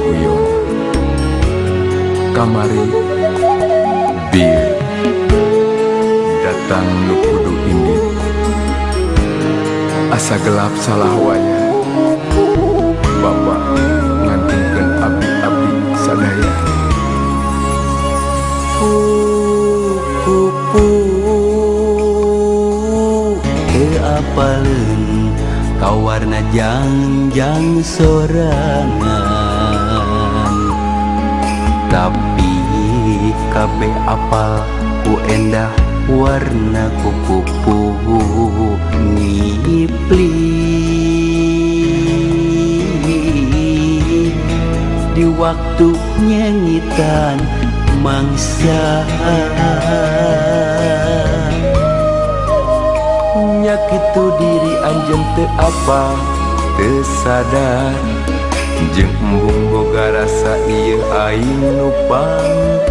guyon. Kamari bir. Datang nu kudu indit asa gelap salah waya. Bapak ngantungkeun abdi-abdi sadaya. Pupu keapaleun kawarna jangjang sorangan tapi kabeh apal ku endah warna kupu ngipli di waktu nyanyitan mangsa. Nyakitu diri anjen teu apa teu sadar jeung embung boga rasa ieu aing nu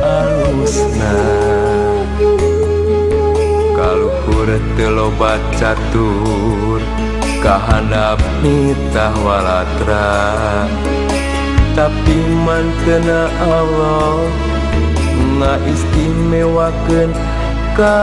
alusna. Kaluhur teu loba catur kahandap nitah walatra. Tapi mantena Allah na istimewakeun ka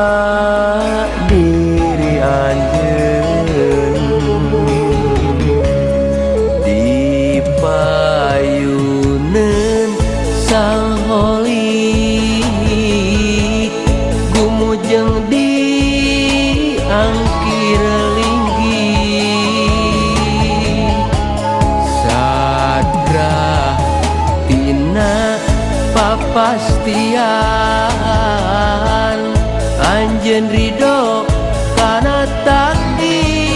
papastian anjen ridho kana takdir.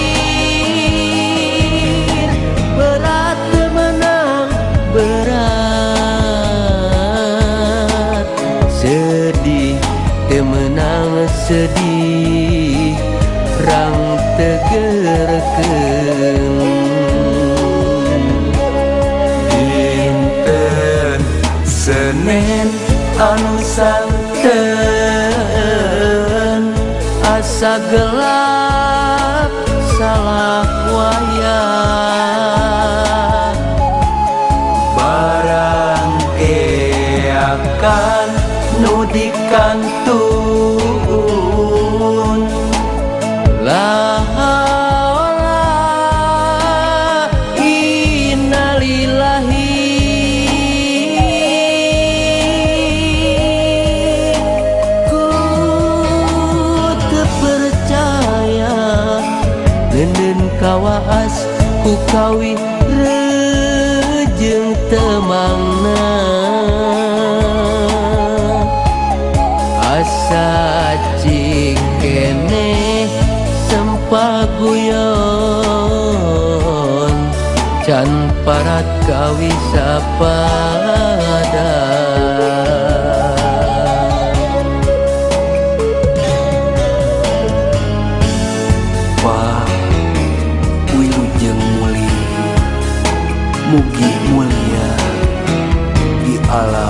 Berat menang berat. Sedih temenang sedih. Rang tegerkeun Senin anu santen asa gelap salah wayah. Barang keakan nu dikantun sawwi rejeng temangna. Asa cikene sempaguyon can parat kawi sapada mugi mulia di alam